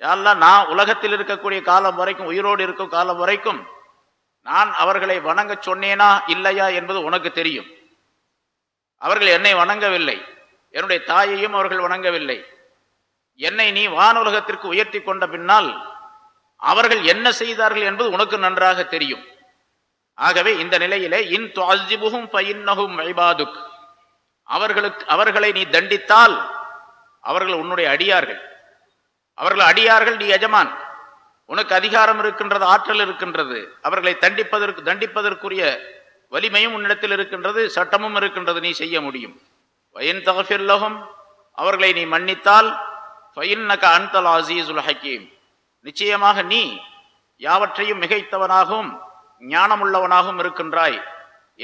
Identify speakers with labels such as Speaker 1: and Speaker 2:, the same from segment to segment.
Speaker 1: யாரெல்லாம் நான் உலகத்தில் இருக்கக்கூடிய காலம் வரைக்கும் உயிரோடு இருக்கும் காலம் வரைக்கும் நான் அவர்களை வணங்க சொன்னேனா இல்லையா என்பது உனக்கு தெரியும். அவர்கள் என்னை வணங்கவில்லை. என்னுடைய தாயையும் அவர்கள் வணங்கவில்லை. என்னை நீ வானுலகத்திற்கு உயர்த்தி கொண்ட பின்னால் அவர்கள் என்ன செய்தார்கள் என்பது உனக்கு நன்றாக தெரியும். ஆகவே இந்த நிலையிலே இன் துவாஜிபுகும் பயின்னகும் இபாதுக். அவர்களுக்கு அவர்களை நீ தண்டித்தால் அவர்கள் உன்னுடைய அடியார்கள். அவர்கள் அடியார்கள் நீ எஜமான். உனக்கு அதிகாரம் இருக்கின்றது ஆற்றல் இருக்கின்றது. அவர்களை தண்டிப்பதற்கு தண்டிப்பதற்குரிய வலிமையும் உன்னிடத்தில் இருக்கின்றது சட்டமும் இருக்கின்றது நீ செய்ய முடியும். வயன் தகஃபில்லகும் அவர்களை நீ மன்னித்தால் ஃபயின்னக அன்தல் அசீசுல் ஹக்கீம் நிச்சயமாக நீ யாவற்றையும் மிகைத்தவனாகவும் ஞானமுள்ளவனாகவும் இருக்கின்றாய்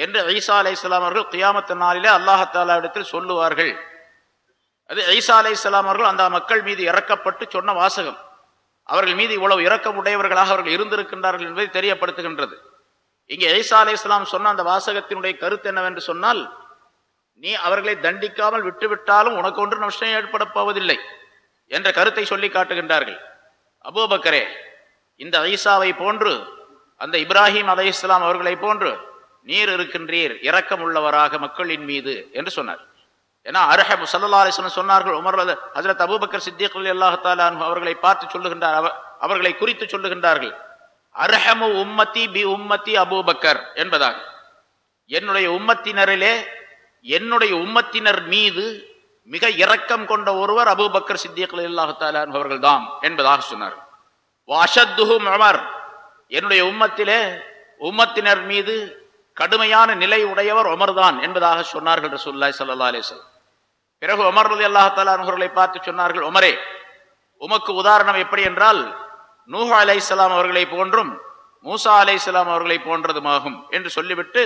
Speaker 1: என்று ஐசா அலை இஸ்லாம் அவர்கள் கியாமத்து நாளிலே அல்லாஹாலா இடத்தில் சொல்லுவார்கள். அது ஐசா அலை இஸ்லாம் அவர்கள் அந்த மக்கள் மீது இறக்கப்பட்டு சொன்ன வாசகம். அவர்கள் மீது இவ்வளவு இறக்கம் உடையவர்களாக அவர்கள் இருந்திருக்கின்றார்கள் என்பதை தெரியப்படுத்துகின்றது. இங்கே ஐசா அலை இஸ்லாம் சொன்ன அந்த வாசகத்தினுடைய கருத்து என்னவென்று சொன்னால் நீ அவர்களை தண்டிக்காமல் விட்டுவிட்டாலும் உனக்கு ஒன்று நஷ்டம் ஏற்பட போவதில்லை என்ற கருத்தை சொல்லி காட்டுகின்றார்கள். அபூபக்கரே இந்த ஐசாவை போன்று அந்த இப்ராஹிம் அலை இஸ்லாம் அவர்களை போன்று நீர் இருக்கின்றீர் இரக்கம் உள்ளவராக மக்களின் மீது என்று சொன்னார். ஏன்னா அருஹ சல்லா அலிஸ்லம் சொன்னார்கள் உமர் ஹசரத் அபுபக்கர் சித்திக் அல்லாஹாலா அவர்களை பார்த்து சொல்லுகின்றார் அவர்களை குறித்து சொல்லுகின்றார்கள். அர்ஹமு உம்மத்தி பி உம்மத்தி அபூபக்கர் என்பதாக. என்னுடைய உம்மத்தினரிலே என்னுடைய உம்மத்தினர் மீது மிக இரக்கம் கொண்ட ஒருவர் அபூபக்கர் சித்திக் அல்லாஹாலான் அவர்கள் தாம் என்பதாக சொன்னார் வாஷத்துஹும் உமர் என்னுடைய உம்மத்திலே உம்மத்தினர் மீது கடுமையான நிலை உடையவர் உமர்தான் என்பதாக சொன்னார்கள் ரசூல்லாய் சல்லா அலிஸ்லாம் பிறகு உமர் ரலியல்லாஹு தஆலா அவர்களை பார்த்து சொன்னார்கள் உமரே உமக்கு உதாரணம் எப்படி என்றால் நூஹா அலை இஸ்லாம் அவர்களை போன்றும் மூசா அலைஹிஸ்ஸலாம் அவர்களை போன்றதுமாகும். என்று சொல்லிவிட்டு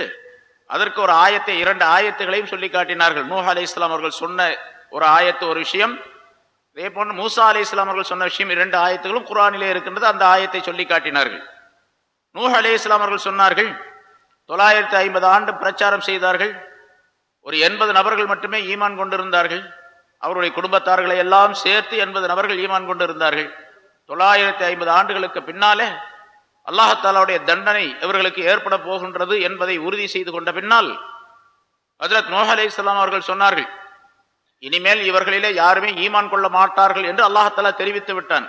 Speaker 1: அதற்கு ஒரு ஆயத்தை இரண்டு ஆயத்துகளையும் சொல்லி காட்டினார்கள். நூஹ் இஸ்லாம் அவர்கள் சொன்ன ஒரு ஆயத்து ஒரு விஷயம். இதே போன்று மூசா அலைஹிஸ்ஸலாம் அவர்கள் சொன்ன விஷயம் இரண்டு ஆயத்துகளும் குரானிலே இருக்கின்றது. அந்த ஆயத்தை சொல்லி காட்டினார்கள். நூஹ் அலைஹிஸ்ஸலாம் அவர்கள் சொன்னார்கள் தொள்ளாயிரத்தி ஐம்பது ஆண்டு பிரச்சாரம் செய்தார்கள். ஒரு எண்பது நபர்கள் மட்டுமே ஈமான் கொண்டிருந்தார்கள். அவருடைய குடும்பத்தார்களை எல்லாம் சேர்த்து எண்பது நபர்கள் ஈமான் கொண்டிருந்தார்கள். தொள்ளாயிரத்தி ஐம்பது ஆண்டுகளுக்கு பின்னாலே அல்லாஹாலாவுடைய தண்டனை இவர்களுக்கு ஏற்பட போகின்றது என்பதை உறுதி செய்து கொண்ட பின்னால் ஹஜரத் நோஹ் அலைஹிஸ்ஸலாம் அவர்கள் சொன்னார்கள் இனிமேல் இவர்களிலே யாருமே ஈமான் கொள்ள மாட்டார்கள் என்று அல்லாஹாலா தெரிவித்து விட்டான்.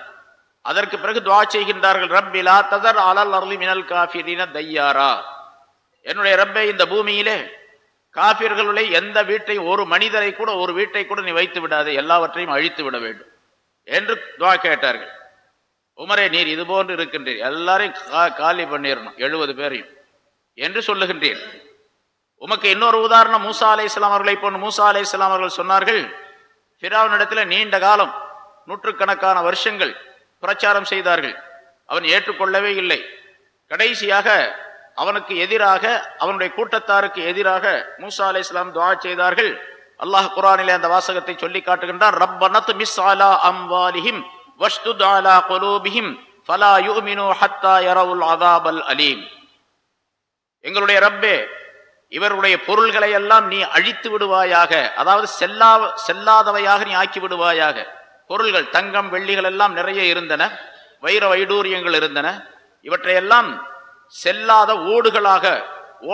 Speaker 1: அதற்கு பிறகு துவா செய்கின்றார்கள் ரப்பிலா ததர் அலல் அருளி மினல் காஃபிரின தையாரா. என்னுடைய ரப்பை இந்த பூமியிலே காபிர்களுடைய எந்த வீட்டை ஒரு மனிதரை கூட ஒரு வீட்டை கூட நீ வைத்து விடாதே எல்லாவற்றையும் அழித்து விட வேண்டும் என்று துவா கேட்டார்கள். உமரே நீர் இது போன்று இருக்கின்றீர். எல்லாரையும் காலி பண்ணிடணும் எழுபது பேரையும் என்று சொல்லுகின்றீர். உமக்கு இன்னொரு உதாரணம் மூசா அலை இஸ்லாம் அவர்களை போன்று மூசா அலை இஸ்லாம் அவர்கள் சொன்னார்கள் ஃபிராவினிடத்தில் நீண்ட காலம் நூற்றுக்கணக்கான வருஷங்கள் பிரச்சாரம் செய்தார்கள். அவன் ஏற்றுக்கொள்ளவே இல்லை. கடைசியாக அவனுக்கு எதிராக அவனுடைய கூட்டத்தாருக்கு எதிராக மூசா அலை இஸ்லாம் துவா செய்தார்கள். அல்லாஹ் குரானிலே அந்த வாசகத்தை சொல்லி காட்டுகின்றான் ரப்பனத் மிஸ் அலா அம்வாலிஹிம் வஷ்துத் அலா ஃபலா யூமினு ஹத்தா யரவுல் அதாபல் அலீம். எங்களுடைய ரப்பே இவருடைய பொருள்களை எல்லாம் நீ அழித்து விடுவாயாக அதாவது செல்லா செல்லாதவையாக நீ ஆக்கி விடுவாயாக. பொருள்கள் தங்கம் வெள்ளிகள் எல்லாம் நிறைய இருந்தன வைர வைடூரியங்கள் இருந்தன. இவற்றையெல்லாம் செல்லாத ஓடுகளாக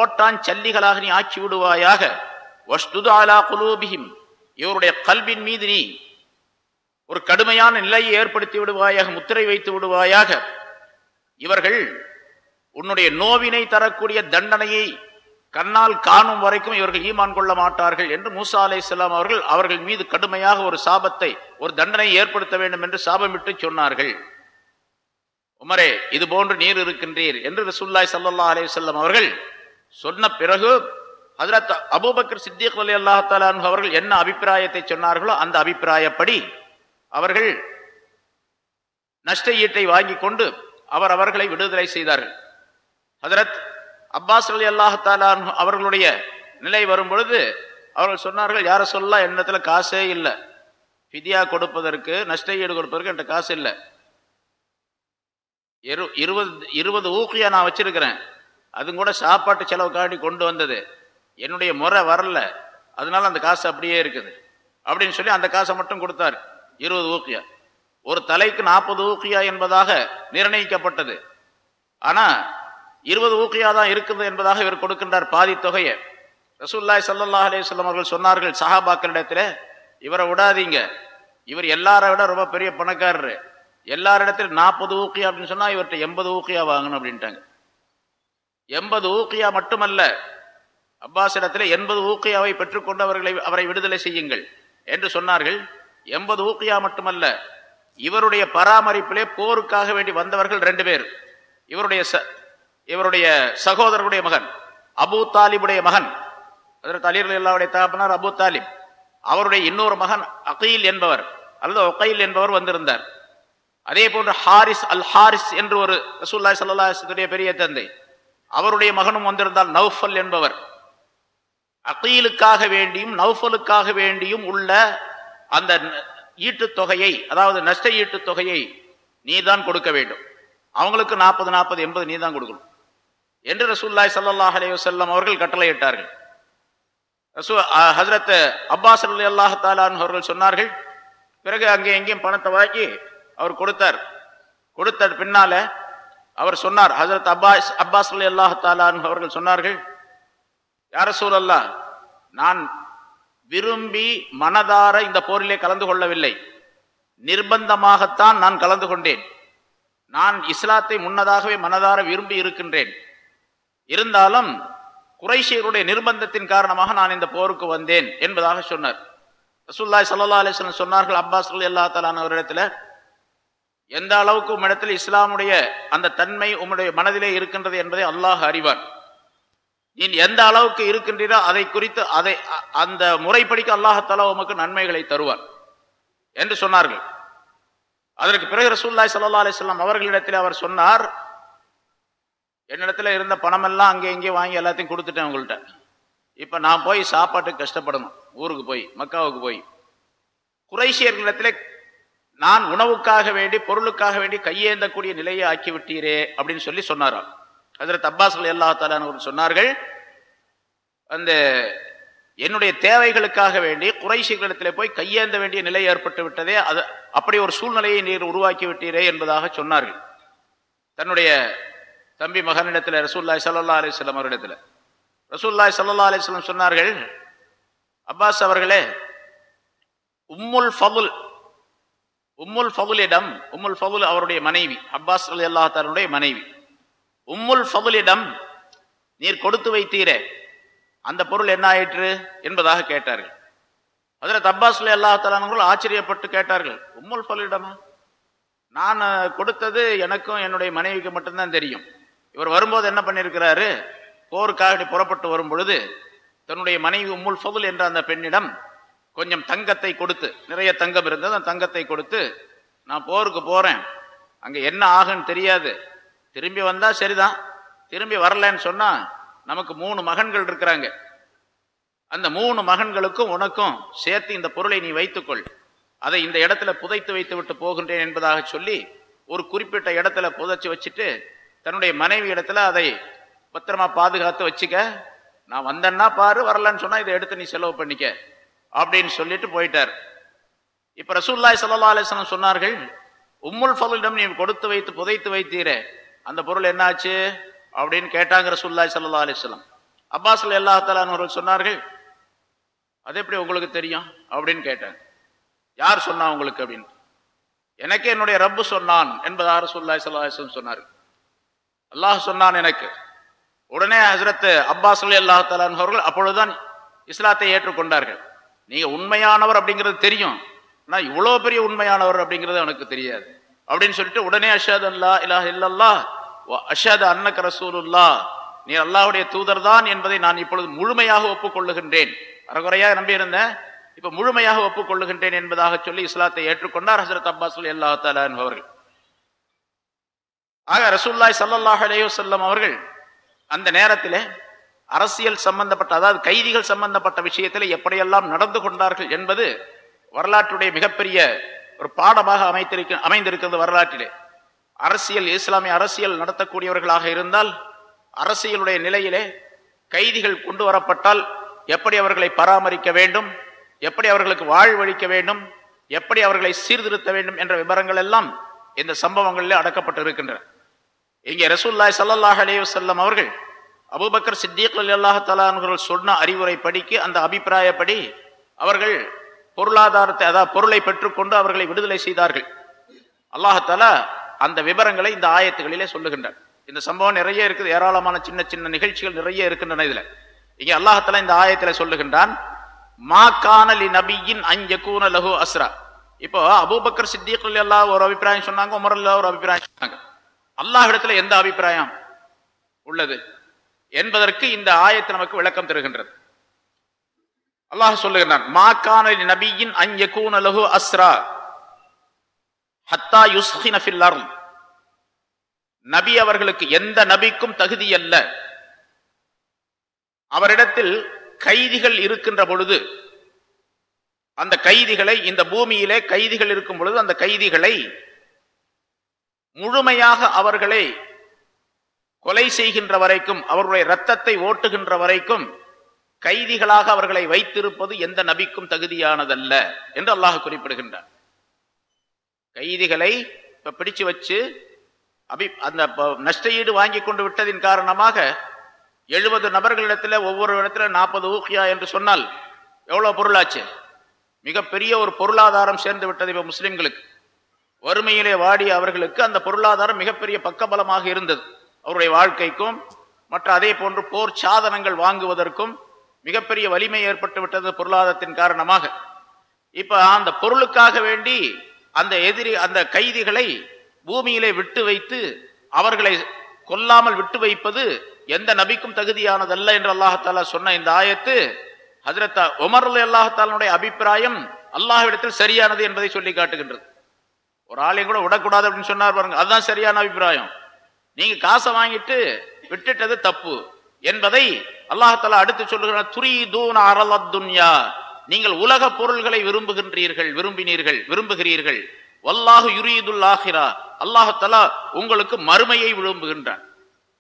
Speaker 1: ஓட்டான் சல்லிகளாக நீ ஆக்கி விடுவாயாக. வஷ்துது அலா குலூபிஹிம். இவருடைய கல்வின் மீது நீ ஒரு கடுமையான நிலையை ஏற்படுத்தி விடுவாயாக முத்திரை வைத்து விடுவாயாக. இவர்கள் உன்னுடைய நோவினை தரக்கூடிய தண்டனையை கண்ணால் காணும் வரைக்கும் இவர்கள் ஈமான் கொள்ள மாட்டார்கள் என்று மூசா அலை அவர்கள் அவர்கள் மீது கடுமையாக ஒரு சாபத்தை ஒரு தண்டனை ஏற்படுத்த வேண்டும் என்று சாபமிட்டு சொன்னார்கள். உமரே இது போன்று நீர் இருக்கின்றீர் என்று ரசூல்லாய் சல்லா அலைஹி வஸல்லம் அவர்கள் சொன்ன பிறகு ஹசரத் அபூபக்கர் சித்திக் அலி அல்லாஹ் அவர்கள் என்ன அபிப்பிராயத்தை சொன்னார்களோ அந்த அபிப்பிராயப்படி அவர்கள் நஷ்ட ஈட்டை வாங்கி கொண்டு அவர் அவர்களை விடுதலை செய்தார்கள். ஹதரத் அப்பாஸ் அலி அல்லாஹாலா அவர்களுடைய நிலை வரும் பொழுது அவர்கள் சொன்னார்கள் யார சொல்லலாம் என்னத்தில் காசே இல்லை. ஃபிதியா கொடுப்பதற்கு நஷ்ட ஈடு கொடுப்பதற்கு என்கிட்ட காசு இல்லை. இரு இருபது இருபது ஊக்கியா நான் வச்சுருக்கிறேன். அதுவும் கூட சாப்பாட்டு செலவுக்காண்டி கொண்டு வந்தது. என்னுடைய முறை வரல. அதனால அந்த காசு அப்படியே இருக்குது. அப்படின்னு சொல்லி அந்த காசை மட்டும் கொடுத்தாரு. இருபது ஊக்கியா. ஒரு தலைக்கு நாற்பது ஊக்கியா என்பதாக நிர்ணயிக்கப்பட்டது. ஆனால் இருபது ஊக்கியா தான் இருக்குது என்பதாக இவர் கொடுக்கின்றார் பாதி தொகையை. ரசூல்லாய் சல்லா அலேஸ்லம் அவர்கள் சொன்னார்கள் சஹாபாக்களிடத்தில் இவரை விடாதீங்க. இவர் எல்லாரை விட ரொம்ப பெரிய பணக்காரரு. எல்லாரிடத்திலும் நாற்பது ஊக்கியா அப்படின்னு சொன்னால் இவர்கிட்ட எண்பது ஊக்கியா வாங்கணும் அப்படின்ட்டாங்க. எண்பது ஊக்கியா மட்டுமல்ல அப்பாஸ் இடத்துல எண்பது ஊக்கியாவை பெற்றுக்கொண்டு அவர்களை அவரை விடுதலை செய்யுங்கள் என்று சொன்னார்கள். எண்பது ஊக்கியா மட்டுமல்ல இவருடைய பராமரிப்பிலே போருக்காக வேண்டி வந்தவர்கள் ரெண்டு பேர். இவருடைய ச இவருடைய சகோதரருடைய மகன் அபு தாலிபுடைய மகன் அதற்கு அலிர் அல்லாவுடைய தகப்பனார் அபு தாலிப். அவருடைய இன்னொரு மகன் அகீல் என்பவர் அல்லது ஒகைல் என்பவர் வந்திருந்தார். அதே போன்று ஹாரிஸ் அல் ஹாரிஸ் என்று ஒரு ரசூல்லாய் சல்லாஹுடைய பெரிய தந்தை. அவருடைய மகனும் வந்திருந்தால் நௌஃபல் என்பவர். அகீலுக்காக வேண்டியும் நௌஃபலுக்காக வேண்டியும் உள்ள அந்த ஈட்டுத் தொகையை அதாவது நஷ்ட ஈட்டுத் தொகையை நீ தான் கொடுக்க வேண்டும். அவங்களுக்கு நாற்பது நாற்பது எண்பது நீ தான் கொடுக்கணும். என்று ரசூல்லாய் சல்லாஹ் அலே வல்லம் அவர்கள் கட்டளையிட்டார்கள். ரசூ ஹசரத் அப்பாஸ் அலி அல்லாஹ் தாலான் அவர்கள் சொன்னார்கள் பிறகு அங்கே எங்கேயும் பணத்தை வாங்கி அவர் கொடுத்தார். கொடுத்த பின்னால அவர் சொன்னார் ஹசரத் அப்பாஸ் அப்பாஸ் அலி அல்லாஹ் தாலான் அவர்கள் சொன்னார்கள் யார சூழல்லா நான் விரும்பி மனதார இந்த போரிலே கலந்து கொள்ளவில்லை. நிர்பந்தமாகத்தான் நான் கலந்து கொண்டேன். நான் இஸ்லாத்தை முன்னதாகவே மனதார விரும்பி இருக்கின்றேன். இருந்தாலும் குறைஷியருடைய நிர்பந்தத்தின் காரணமாக நான் இந்த போருக்கு வந்தேன் என்பதாக சொன்னார். ரசூல்லாய் சல்லா அலிஸ்லம் சொன்னார்கள் அப்பாஸ் அல்லா தலான் அவரிடத்துல எந்த அளவுக்கு உம்மிடத்தில் இஸ்லாமுடைய அந்த தன்மை உம்முடைய மனதிலே இருக்கின்றது என்பதை அல்லாஹ் அறிவான். நீ எந்த அளவுக்கு இருக்கின்றீரோ அதை குறித்து அதை அந்த முறைப்படிக்கு அல்லாஹாலா உமக்கு நன்மைகளை தருவார் என்று சொன்னார்கள். அதற்கு பிறகு ரசூல்லாய் சல்லா அலிஸ்லாம் அவர்களிடத்தில் அவர் சொன்னார் என்னிடத்துல இருந்த பணமெல்லாம் அங்கே இங்கே வாங்கி எல்லாத்தையும் கொடுத்துட்டேன் உங்கள்கிட்ட இப்போ நான் போய் சாப்பாட்டுக்கு கஷ்டப்படணும் ஊருக்கு போய் மக்காவுக்கு போய். குறைசியர்களிடத்துல நான் உணவுக்காக வேண்டி பொருளுக்காக வேண்டி கையேந்தக்கூடிய நிலையை ஆக்கி விட்டீரே அப்படின்னு சொல்லி சொன்னாராம். அதில் தப்பாஸ்கள் எல்லா தாலானவர்கள் சொன்னார்கள் அந்த என்னுடைய தேவைகளுக்காக வேண்டி குறைசிகளிடத்தில் போய் கையேந்த வேண்டிய நிலை ஏற்பட்டு விட்டதே அது அப்படி ஒரு சூழ்நிலையை நீர் உருவாக்கி விட்டீரே என்பதாக சொன்னார்கள். தன்னுடைய தம்பி மகனிடத்தில் ரசூல்லாய் சல்லா அலிஸ்லாம் அவரிடத்தில். ரசூல்லாய் சல்லா அலிஸ்லாம் சொன்னார்கள் அப்பாஸ் அவர்களே உம்முல் ஃபபுல் உம்முல் ஃபவுலிடம் உம்முல் ஃபவுல் அவருடைய மனைவி அப்பாஸ் அலி அல்லாஹாருடைய மனைவி. உம்முல் ஃபவுலிடம் நீர் கொடுத்து வைத்தீரே அந்த பொருள் என்ன ஆயிற்று என்பதாக கேட்டார்கள். அதில் தப்பாஸ் அலி அல்லா ஆச்சரியப்பட்டு கேட்டார்கள் உம்முல் ஃபவுலிடமா? நான் கொடுத்தது எனக்கும் என்னுடைய மனைவிக்கு மட்டும்தான் தெரியும். இவர் வரும்போது என்ன பண்ணியிருக்கிறாரு போருக்காக புறப்பட்டு வரும் பொழுது தன்னுடைய மனைவி உம்முல் ஃபதுல் என்ற அந்த பெண்ணிடம் கொஞ்சம் தங்கத்தை கொடுத்து நிறைய தங்கம் இருந்தது அந்த தங்கத்தை கொடுத்து நான் போருக்கு போகிறேன் அங்கே என்ன ஆகுன்னு தெரியாது. திரும்பி வந்தால் சரிதான். திரும்பி வரலன்னு சொன்னால் நமக்கு மூணு மகன்கள் இருக்கிறாங்க. அந்த மூணு மகன்களுக்கும் உனக்கும் சேர்த்து இந்த பொருளை நீ வைத்துக்கொள். அதை இந்த இடத்துல புதைத்து வைத்து விட்டு போகின்றேன் என்பதாக சொல்லி ஒரு குறிப்பிட்ட இடத்துல புதைச்சி வச்சுட்டு தன்னுடைய மனைவி இடத்துல அதை பத்திரமா பாதுகாத்து வச்சுக்க. நான் வந்தேன்னா பாரு வரலன்னு சொன்னால் இதை எடுத்து நீ செலவு பண்ணிக்க. அப்படின்னு சொல்லிட்டு போயிட்டார். இப்ப ரசூல்லாய் சல்லா அலிஸ்லாம் சொன்னார்கள் உம்முல் ஃபலிடம் நீ கொடுத்து வைத்து புதைத்து வைத்தீரே. அந்த பொருள் என்னாச்சு? அப்படின்னு கேட்டாங்க ரசூல்லாய் சல்லா அலிஸ்லாம் அப்பாஸ்ல எல்லா சொன்னார்கள் அது எப்படி உங்களுக்கு தெரியும்? அப்படின்னு கேட்டாங்க. யார் சொன்னா உங்களுக்கு? அப்படின்னு. எனக்கு என்னுடைய ரப்பு சொன்னான் என்பதாக ரசூல்லாய் சல்லா அலிஸ்லாம் சொன்னார் அல்லாஹ் சொன்னான் எனக்கு. உடனே ஹசரத் அப்பாஸ் அலி அல்லா அவர்கள் அப்பொழுதுதான் இஸ்லாத்தை ஏற்றுக்கொண்டார்கள். நீங்கள் உண்மையானவர் அப்படிங்கிறது தெரியும். ஆனால் இவ்வளோ பெரிய உண்மையானவர் அப்படிங்கிறது அவனுக்கு தெரியாது. அப்படின்னு சொல்லிட்டு உடனே அஷாத் அல்லா இல்லா இல்லல்லா அஷாத் அன்னக் ரசூலுல்லா நீ அல்லாஹுடைய தூதர் தான் என்பதை நான் இப்பொழுது முழுமையாக ஒப்புக்கொள்ளுகின்றேன். அறகுறையாக நம்பியிருந்தேன் இப்போ முழுமையாக ஒப்புக்கொள்ளுகின்றேன் என்பதாக சொல்லி இஸ்லாத்தை ஏற்றுக்கொண்டார் ஹசரத் அப்பாஸ் அலி அல்லா அவர்கள். ஆக ரசூல்லாய் சல்லாஹ் அலையுசல்லம் அவர்கள் அந்த நேரத்தில் அரசியல் சம்பந்தப்பட்ட அதாவது கைதிகள் சம்பந்தப்பட்ட விஷயத்தில் எப்படியெல்லாம் நடந்து கொண்டார்கள் என்பது வரலாற்றுடைய மிகப்பெரிய ஒரு பாடமாக அமைத்திருக்க அமைந்திருக்கிறது வரலாற்றிலே. அரசியல் இஸ்லாமிய அரசியல் நடத்தக்கூடியவர்களாக இருந்தால் அரசியலுடைய நிலையிலே கைதிகள் கொண்டு வரப்பட்டால் எப்படி அவர்களை பராமரிக்க வேண்டும் எப்படி அவர்களுக்கு வாழ்வழிக்க வேண்டும் எப்படி அவர்களை சீர்திருத்த வேண்டும் என்ற விவரங்கள் எல்லாம் இந்த சம்பவங்களில் அடக்கப்பட்டு இருக்கின்றன இங்கே ரசூல்லாய் சல்லாஹ் அலேவசல்லம் அவர்கள் அபுபக்கர் சித்திக் அல்லாஹ் தலான்கள் சொன்ன அறிவுரை படிக்கு அந்த அபிப்பிராயப்படி அவர்கள் பொருளாதாரத்தை அதாவது பொருளை பெற்றுக்கொண்டு அவர்களை விடுதலை செய்தார்கள். அல்லாஹால அந்த விவரங்களை இந்த ஆயத்துகளிலே சொல்லுகின்றார் இந்த சம்பவம் நிறைய இருக்குது ஏராளமான சின்ன சின்ன நிகழ்ச்சிகள் நிறைய இருக்கின்றன இதில். இங்கே அல்லாஹால இந்த ஆயத்தில் சொல்லுகின்றான் மா கானலி நபியின் அஞ்சகூன லகு அஸ்ரா. இப்போ அபூபக்கர் சித்திக் அல்லா ஒரு அபிப்பிராயம் சொன்னாங்க உமர் அல்லா ஒரு அபிப்பிராயம் சொன்னாங்க. அல்லாஹ் இடத்துல எந்த அபிப்பிராயம் உள்ளது? என்பதற்கு இந்த ஆயத்தை நமக்கு விளக்கம் தருகின்றது. அல்லாஹ் சொல்லுகிறான் மா நபியின் அஞ்ச கூனலகு அஸ்ரா ஹத்தா யுஸ்ஹின நபி அவர்களுக்கு எந்த நபிக்கும் தகுதி அல்ல. அவரிடத்தில் கைதிகள் இருக்கின்ற பொழுது அந்த கைதிகளை இந்த பூமியிலே கைதிகள் இருக்கும் பொழுது அந்த கைதிகளை முழுமையாக அவர்களை கொலை செய்கின்ற வரைக்கும் அவர்களுடைய ரத்தத்தை ஓட்டுகின்ற வரைக்கும் கைதிகளாக அவர்களை வைத்திருப்பது எந்த நபிக்கும் தகுதியானதல்ல என்று அல்லாஹ் குறிப்பிடுகின்றார் கைதிகளை இப்ப பிடிச்சு வச்சு அபி அந்த நஷ்டஈடு வாங்கி கொண்டு விட்டதின் காரணமாக எழுபது நபர்களிடத்துல ஒவ்வொரு இடத்துல நாற்பது ஊக்கியா என்று சொன்னால் எவ்வளவு பொருளாச்சு? மிகப்பெரிய ஒரு பொருளாதாரம் சேர்ந்து விட்டது இப்ப முஸ்லிம்களுக்கு. வறுமையிலே வாடிய அவர்களுக்கு அந்த பொருளாதாரம் மிகப்பெரிய பக்கபலமாக இருந்தது. அவருடைய வாழ்க்கைக்கும் மற்ற அதே போன்று போர் சாதனங்கள் வாங்குவதற்கும் மிகப்பெரிய வலிமை ஏற்பட்டு விட்டது பொருளாதாரத்தின் காரணமாக. இப்போ அந்த பொருளுக்காக வேண்டி அந்த எதிரி அந்த கைதிகளை பூமியிலே விட்டு வைத்து அவர்களை கொல்லாமல் விட்டு வைப்பது எந்த நபிக்கும் தகுதியானதல்ல என்று அல்லாஹாலா சொன்ன இந்த ஆயத்து ஹசரத் உமர் அல்லாஹாலனுடைய அபிப்பிராயம் அல்லாஹ்விடத்தில் சரியானது என்பதை சொல்லி காட்டுகின்றது. ஒரு ஆளையும் கூட விடக்கூடாது அப்படின்னு சொன்னார் பாருங்க. அதுதான் சரியான அபிப்பிராயம். நீங்க காசை வாங்கிட்டு விட்டுட்டது தப்பு என்பதை அல்லாஹால அடுத்து சொல்லுகிற துரி தூன் அரலத்துன்யா நீங்கள் உலக பொருள்களை விரும்புகின்றீர்கள் விரும்பினீர்கள் விரும்புகிறீர்கள். வல்லாஹு யுரீதுல் ஆஹிரா அல்லாஹால உங்களுக்கு மறுமையை விரும்புகின்றான்.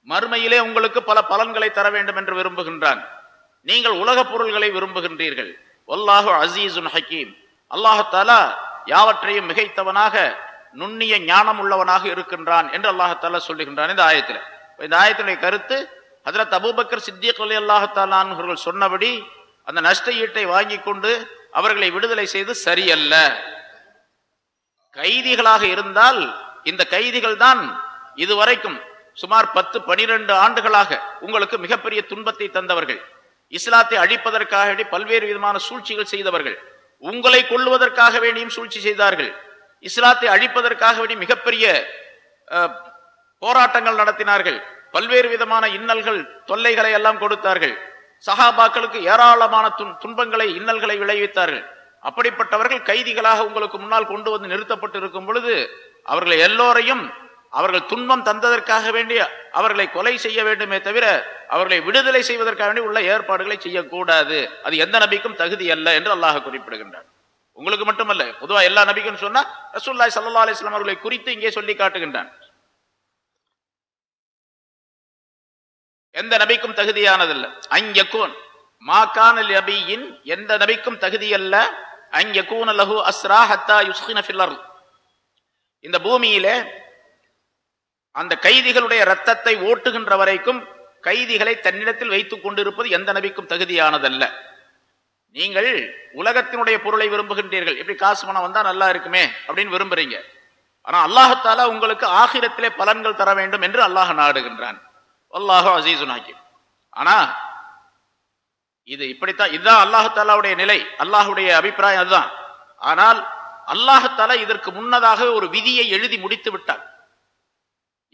Speaker 1: மறுமையிலே உங்களுக்கு பல பலன்களை தர வேண்டும் என்று விரும்புகின்றான். நீங்கள் உலக பொருள்களை விரும்புகின்றீர்கள். வல்லாஹு அசீசுன் ஹக்கீம் அல்லாஹாலா யாவற்றையும் மிகைத்தவனாக நுண்ணிய ஞானம் உள்ளவனாக இருக்கின்றான் என்று அல்லாஹாலா சொல்லுகின்றான் இந்த ஆயத்தில். இந்த ஆயத்தினுடைய கருத்து அதில் தபூபக்கர் சித்திக் அலி அல்லாஹாலான் அவர்கள் சொன்னபடி அந்த நஷ்ட ஈட்டை வாங்கி கொண்டு அவர்களை விடுதலை செய்து சரியல்ல. கைதிகளாக இருந்தால் இந்த கைதிகள் தான் இதுவரைக்கும் சுமார் பத்து பனிரெண்டு ஆண்டுகளாக உங்களுக்கு மிகப்பெரிய துன்பத்தை தந்தவர்கள். இஸ்லாத்தை அழிப்பதற்காக பல்வேறு விதமான சூழ்ச்சிகள் செய்தவர்கள். உங்களை கொள்ளுவதற்காக வேண்டியும் சூழ்ச்சி செய்தார்கள். இஸ்லாத்தை அழிப்பதற்காக வேண்டி மிகப்பெரிய போராட்டங்கள் நடத்தினார்கள். பல்வேறு விதமான இன்னல்கள் தொல்லைகளை எல்லாம் கொடுத்தார்கள். சஹாபாக்களுக்கு ஏராளமான துன்பங்களை இன்னல்களை விளைவித்தார்கள். அப்படிப்பட்டவர்கள் கைதிகளாக உங்களுக்கு முன்னால் கொண்டு வந்து நிறுத்தப்பட்டு இருக்கும் பொழுது அவர்களை எல்லோரையும் அவர்கள் துன்பம் தந்ததற்காக வேண்டிய அவர்களை கொலை செய்ய வேண்டுமே தவிர அவர்களை விடுதலை செய்வதற்காக வேண்டி உள்ள ஏற்பாடுகளை செய்யக்கூடாது. அது எந்த நபிக்கும் தகுதி அல்ல என்று அல்லாஹ் குறிப்பிடுகின்றார் உங்களுக்கு மட்டுமல்ல பொதுவா எல்லா நபிக்கும் சொன்னா ரசூல்லாய் சல்லா அலிஸ்லாம் அவர்களை குறித்து இங்கே சொல்லி காட்டுகின்றான். எந்த நபிக்கும் தகுதியானதல்ல? அங்கக்கூன் மாகான நபியின் எந்த நபிக்கும் தகுதியல்ல? அங்கக்கூன லஹு அஸ்ரா ஹத்தா யுஸ்கின ஃபில்லர் இந்த பூமியிலே அந்த கைதிகளுடைய ரத்தத்தை ஓட்டுகின்ற வரைக்கும் கைதிகளை தன்னிடத்தில் வைத்துக் கொண்டிருப்பது எந்த நபிக்கும் தகுதியானதல்ல. நீங்கள் உலகத்தினுடைய பொருளை விரும்புகின்றீர்கள். எப்படி காசு பணம் வந்தா நல்லா இருக்குமே அப்படின்னு விரும்புறீங்க. ஆனா அல்லாஹத்தால உங்களுக்கு ஆகிரத்திலே பலன்கள் தர வேண்டும் என்று அல்லாஹ் நாடுகின்றான். அல்லாஹோ அசீசு நாக்கிம் ஆனா இது இப்படித்தான் இதுதான் அல்லாஹாலாவுடைய நிலை. அல்லாஹுடைய அபிப்பிராயம் அதுதான். ஆனால் அல்லாஹத்தாலா இதற்கு முன்னதாக ஒரு விதியை எழுதி முடித்து விட்டான்.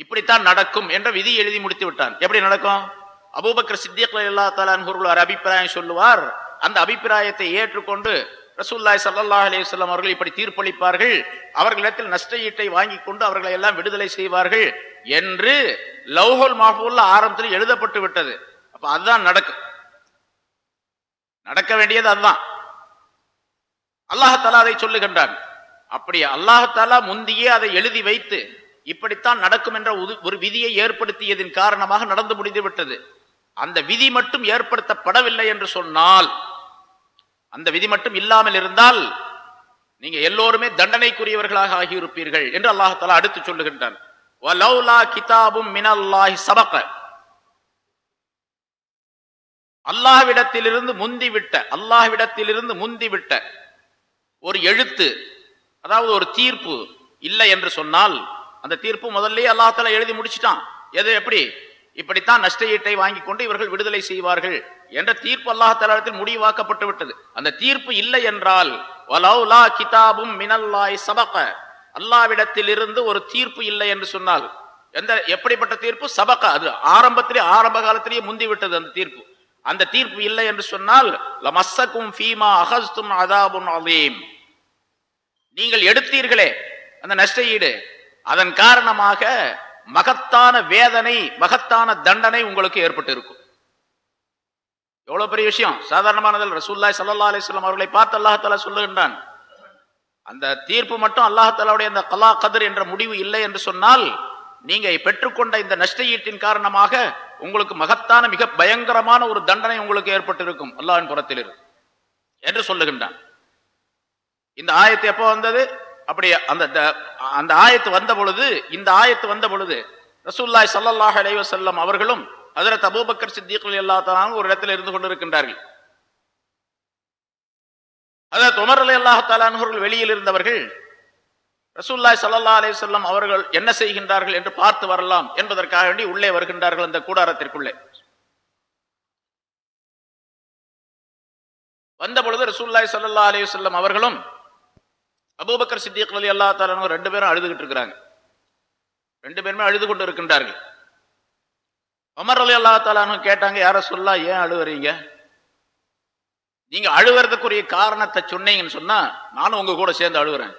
Speaker 1: இப்படித்தான் நடக்கும் என்ற விதி எழுதி முடித்து விட்டான். எப்படி நடக்கும்? அபூபக்கர் சித்தியக் அல்லா தாலான் ஒரு அபிப்பிராயம் சொல்லுவார். அந்த அபிப்பிராயத்தை ஏற்றுக்கொண்டு ரசூல்லாய் சல்லாஹ் அலிஸ்லாம் அவர்கள் இப்படி தீர்ப்பளிப்பார்கள். அவர்களிடத்தில் நஷ்ட ஈட்டை வாங்கி கொண்டு அவர்களை எல்லாம் விடுதலை செய்வார்கள் என்று லவ்ஹோல் மாஹூல்ல ஆரம்பத்தில் எழுதப்பட்டு விட்டது. அப்ப அதுதான் நடக்கும் நடக்க வேண்டியது அதுதான். அல்லாஹாலா அதை சொல்லுகின்றான். அப்படி அல்லாஹாலா முந்தியே அதை எழுதி வைத்து இப்படித்தான் நடக்கும் என்ற ஒரு விதியை ஏற்படுத்தியதின் காரணமாக நடந்து முடிந்து விட்டது. அந்த விதி மட்டும் ஏற்படுத்தப்படவில்லை என்று சொன்னால் அந்த விதி மட்டும் இல்லாமல் இருந்தால் நீங்க எல்லோருமே தண்டனைக்குரியவர்களாக ஆகியிருப்பீர்கள் என்று அல்லாஹால அடுத்து சொல்லுகின்றான். வலௌலா கிதாபும் மினல்லாஹி அல்லாஹ்விடத்திலிருந்து முந்திவிட்ட அல்லாஹ்விடத்திலிருந்து முந்திவிட்ட ஒரு எழுத்து அதாவது ஒரு தீர்ப்பு இல்லை என்று சொன்னால் அந்த தீர்ப்பு முதல்லயே அல்லாஹால எழுதி முடிச்சிட்டான். எது எப்படி? இப்படித்தான் நஷ்ட ஈட்டை வாங்கி கொண்டு இவர்கள் விடுதலை செய்வார்கள் என்ற தீர்ப்பு அல்லாஹாலத்தில் முடிவாக்கப்பட்டு விட்டது. அந்த தீர்ப்பு இல்லை என்றால் வலௌலா கிதாபும் மினல்லாய் சபக. அல்லாவிடத்தில் இருந்து ஒரு தீர்ப்பு இல்லை என்று சொன்னால் எந்த எப்படிப்பட்ட தீர்ப்பு? சபக. அது ஆரம்பத்திலே ஆரம்ப காலத்திலேயே முந்திவிட்டது அந்த தீர்ப்பு. அந்த தீர்ப்பு இல்லை என்று சொன்னால் லமஸ்ஸக்கும் ஃபீமா அகஸ்தும் அதாபுன் அதீம் நீங்கள் எடுத்தீர்களே அந்த நஷ்ட ஈடு. அதன் காரணமாக மகத்தான வேதனை மகத்தான தண்டனை உங்களுக்கு ஏற்பட்டு இருக்கும் எவ்வளவு பெரிய விஷயம்? சாதாரணமானதில் ரசூல்லாய் சல்லா அலிஸ்லாம் அவர்களை பார்த்து அல்லாஹாலா சொல்லுகின்றான். அந்த தீர்ப்பு மட்டும் அல்லாஹாலாவுடைய அந்த கலா கதிர் என்ற முடிவு இல்லை என்று சொன்னால் நீங்க பெற்றுக்கொண்ட இந்த நஷ்ட ஈட்டின் காரணமாக உங்களுக்கு மகத்தான மிக பயங்கரமான ஒரு தண்டனை உங்களுக்கு ஏற்பட்டிருக்கும். அல்லாஹின் புறத்தில் இருந்து என்று சொல்லுகின்றான். இந்த ஆயத்து எப்போ வந்தது? அப்படி அந்த அந்த ஆயத்து வந்த பொழுது இந்த ஆயத்து வந்த பொழுது ரசூல்லாய் சல்லல்லாஹ் அலைஹி வஸல்லம் அவர்களும் ஹஜரத் அபூபக்கர் சித்திக் ரலியல்லாஹு ஒரு இடத்துல இருந்து கொண்டிருக்கின்றார்கள். அதாவது உமர் அலி தஆலா வெளியில் இருந்தவர்கள் ரசூல்லாய் சல்லா அலே சொல்லம் அவர்கள் என்ன செய்கின்றார்கள் என்று பார்த்து வரலாம் என்பதற்காக வேண்டி உள்ளே வருகின்றார்கள் அந்த கூடாரத்திற்குள்ளே. வந்த பொழுது ரசூல்லாய் சல்லா அலே சொல்லம் அவர்களும் அபூபக்கர் சித்திக் அலி அல்லா தாலு ரெண்டு பேரும் அழுதுகிட்டு இருக்கிறாங்க. ரெண்டு பேருமே அழுது கொண்டு இருக்கின்றார்கள். அமர் அலி அல்லா தாலானு கேட்டாங்க யார சொல்லா ஏன் அழுவுறீங்க? நீங்க அழுகிறதுக்குரிய காரணத்தை சொன்னீங்கன்னு சொன்னா நானும் உங்க கூட சேர்ந்து அழுகுறேன்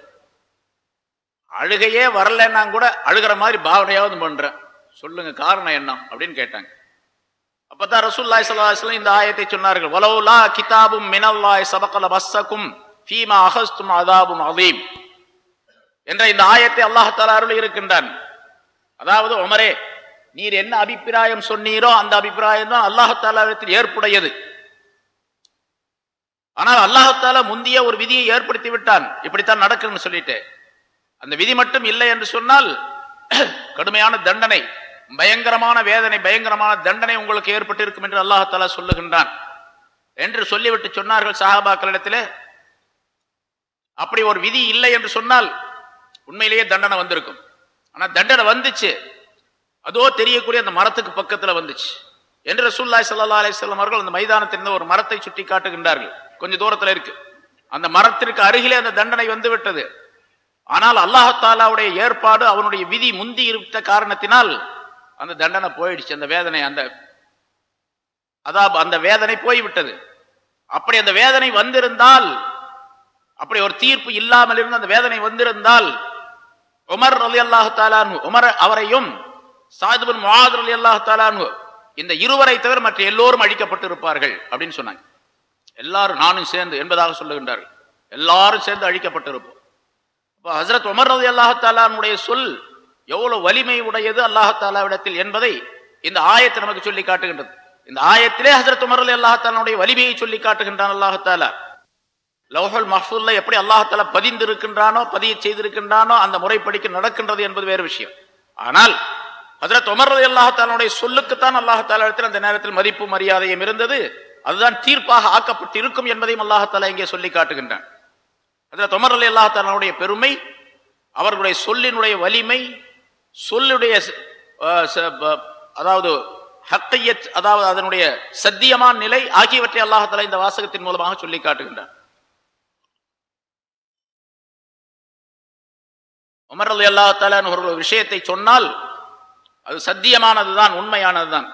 Speaker 1: அழுகையே வரலன்னா கூட அழுகிற மாதிரி பாவனையாவது பண்றேன். சொல்லுங்க காரணம் என்ன? அப்படின்னு கேட்டாங்க. அப்பதான் ரசூல்லாய் ஸல்லல்லாஹு இந்த ஆயத்தை சொன்னார்கள். வலவுலா கிதாபும் மினல்லாய் சபக்கல பஸ்ஸக்கும் ஃபீமா அகஸ்தும் அதாபும் அதீம் என்ற இந்த ஆயத்தை அல்லாஹ் அருள் இருக்கின்றான் அதாவது உமரே நீர் என்ன அபிப்பிராயம் சொன்னீரோ அந்த அபிப்பிராயம் தான் அல்லாஹ் ஏற்புடையது. ஆனால் அல்லாஹால முந்திய ஒரு விதியை ஏற்படுத்தி விட்டான். இப்படித்தான் நடக்கும்னு சொல்லிட்டு. அந்த விதி மட்டும் இல்லை என்று சொன்னால் கடுமையான தண்டனை பயங்கரமான வேதனை பயங்கரமான தண்டனை உங்களுக்கு ஏற்பட்டிருக்கும் என்று அல்லாஹால சொல்லுகின்றான். என்று சொல்லிவிட்டு சொன்னார்கள் சஹாபாக்களிடத்திலே அப்படி ஒரு விதி இல்லை என்று சொன்னால் உண்மையிலேயே தண்டனை வந்திருக்கும். ஆனால் தண்டனை வந்துச்சு. அதோ தெரியக்கூடிய அந்த மரத்துக்கு பக்கத்தில் வந்துச்சு. என்று ரசூல்லாய் சல்லா அலிஸ்லாம் அவர்கள் அந்த மைதானத்திலிருந்து ஒரு மரத்தை சுட்டி காட்டுகின்றார்கள். கொஞ்சம் தூரத்தில் இருக்கு. அந்த மரத்திற்கு அருகிலே அந்த தண்டனை வந்து விட்டது. ஆனால் அல்லாஹாலாவுடைய ஏற்பாடு அவனுடைய விதி முந்தி இருந்த காரணத்தினால் அந்த தண்டனை போயிடுச்சு. அந்த வேதனை அந்த அதான் அந்த வேதனை போய்விட்டது. அப்படி அந்த வேதனை வந்திருந்தால் அப்படி ஒரு தீர்ப்பு இல்லாமல் இருந்து அந்த வேதனை வந்திருந்தால் உமர் அலி அல்லாஹு தாலானு உமர் அவரையும் சாதுபன் முஆத் அலி அல்லாஹு தாலானு இந்த இருவரை தவிர மற்ற எல்லோரும் அழிக்கப்பட்டு இருப்பார்கள் அப்படின்னு சொன்னாங்க. எல்லாரும் நானும் சேர்ந்து என்பதாக சொல்லுகின்றார்கள். எல்லாரும் சேர்ந்து அழிக்கப்பட்டிருப்போம். அப்போ ஹசரத் உமர் ரதி அல்லாஹு சொல் எவ்வளவு வலிமை உடையது அல்லாஹாலாவிடத்தில் என்பதை இந்த ஆயத்தை நமக்கு சொல்லி காட்டுகின்றது. இந்த ஆயத்திலே ஹசரத் உமர் அலி அல்லாஹு வலிமையை சொல்லி காட்டுகின்றான் அல்லாஹாலா லௌஹல் மஹ்ஃபூல்ல எப்படி அல்லாஹால பதிந்திருக்கின்றானோ பதிய செய்திருக்கின்றானோ அந்த முறைப்படிக்கு நடக்கின்றது என்பது வேறு விஷயம். ஆனால் அதில் தொமர்றது ரதி அல்லாஹாலுடைய சொல்லுக்குத்தான் அல்லாஹாலிடத்தில் அந்த நேரத்தில் மதிப்பு மரியாதையும் இருந்தது. அதுதான் தீர்ப்பாக ஆக்கப்பட்டு இருக்கும் என்பதையும் அல்லாஹாலா இங்கே சொல்லி காட்டுகின்றான். அதில் தொமர் அலி அல்லாஹாலுடைய பெருமை அவர்களுடைய சொல்லினுடைய வலிமை சொல்லுடைய அதாவது ஹக்கையத் அதாவது அதனுடைய சத்தியமான நிலை ஆகியவற்றை அல்லாஹாலா இந்த வாசகத்தின் மூலமாக சொல்லி காட்டுகின்றான். உமர் அலி அல்லா ஒரு விஷயத்தை சொன்னால் அது சத்தியமானது தான் உண்மையானது தான்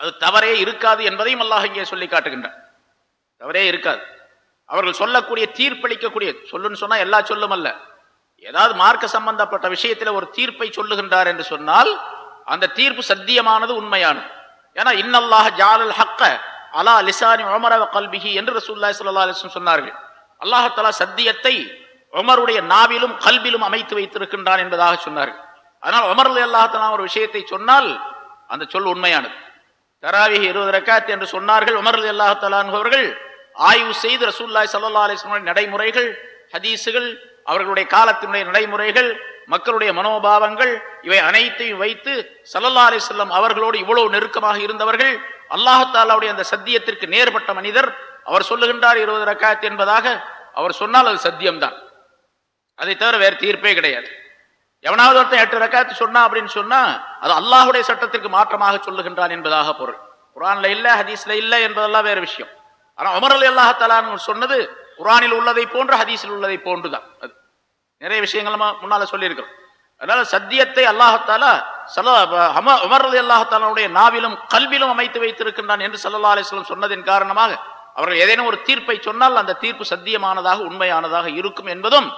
Speaker 1: அது தவறே இருக்காது என்பதையும் அல்லாஹ் இங்கே சொல்லி காட்டுகின்றான். தவறே இருக்காது. அவர்கள் சொல்லக்கூடிய தீர்ப்பளிக்கக்கூடிய சொல்லுன்னு சொன்னால் எல்லா சொல்லும் அல்ல. ஏதாவது மார்க்க சம்பந்தப்பட்ட விஷயத்தில் ஒரு தீர்ப்பை சொல்லுகின்றார் என்று சொன்னால் அந்த தீர்ப்பு சத்தியமானது உண்மையானது. ஏன்னா இன்னல்லாஹ் ஜாலல் ஹக்க அலா லிசானி உமரவ கல்பிஹி என்று ரசூல்லா ஸல்லல்லாஹு அலிஸ்லம் சொன்னார்கள். அல்லாஹ் சத்தியத்தை உமருடைய நாவிலும் கல்விலும் அமைத்து வைத்திருக்கின்றான் என்பதாக சொன்னார்கள். அதனால் உமர்ல அல்லாஹ் ஒரு விஷயத்தை சொன்னால் அந்த சொல் உண்மையானது. தராவிக இருபது ரக்காத் என்று சொன்னார்கள் உமர்ல அல்லாஹ் அவர்கள். ஆய்வு செய்து ரசூல்லாய் ஸல்லல்லாஹு அலைஹி நடைமுறைகள் ஹதீஸுகள் அவர்களுடைய காலத்தினுடைய நடைமுறைகள் மக்களுடைய மனோபாவங்கள் இவை அனைத்தையும் வைத்து சல்லல்லா அலி செல்லம் அவர்களோடு இவ்வளவு நெருக்கமாக இருந்தவர்கள் அல்லாஹாலாவுடைய அந்த சத்தியத்திற்கு நேர்பட்ட மனிதர். அவர் சொல்லுகின்றார் இருபது ரக்காயத்து என்பதாக. அவர் சொன்னால் அது சத்தியம்தான். அதை தவிர வேறு தீர்ப்பே கிடையாது. எவனாவது ஒருத்தன் எட்டு ரக்காத்து சொன்னா அப்படின்னு சொன்னா அது அல்லாஹுடைய சட்டத்திற்கு மாற்றமாக சொல்லுகின்றான் என்பதாக பொருள். குரான்ல இல்ல ஹதீஸ்ல இல்ல என்பதெல்லாம் வேற விஷயம். ஆனா உமர் அலி அல்லாஹாலான்னு சொன்னது குரானில் உள்ளதை போன்று ஹதீஸில் உள்ளதை போன்றுதான். அது நிறைய விஷயங்கள் முன்னால சொல்லியிருக்கிறோம். அதனால சத்தியத்தை அல்லாஹத்தாலா சல உமர் அலி அல்லாஹாலுடைய நாவிலும் கல்விலும் அமைத்து வைத்திருக்கின்றான் என்று சல்லா அலிஸ்லம் சொன்னதின் காரணமாக அவர்கள் ஏதேனும் ஒரு தீர்ப்பை சொன்னால் அந்த தீர்ப்பு சத்தியமானதாக உண்மையானதாக இருக்கும் என்பதும்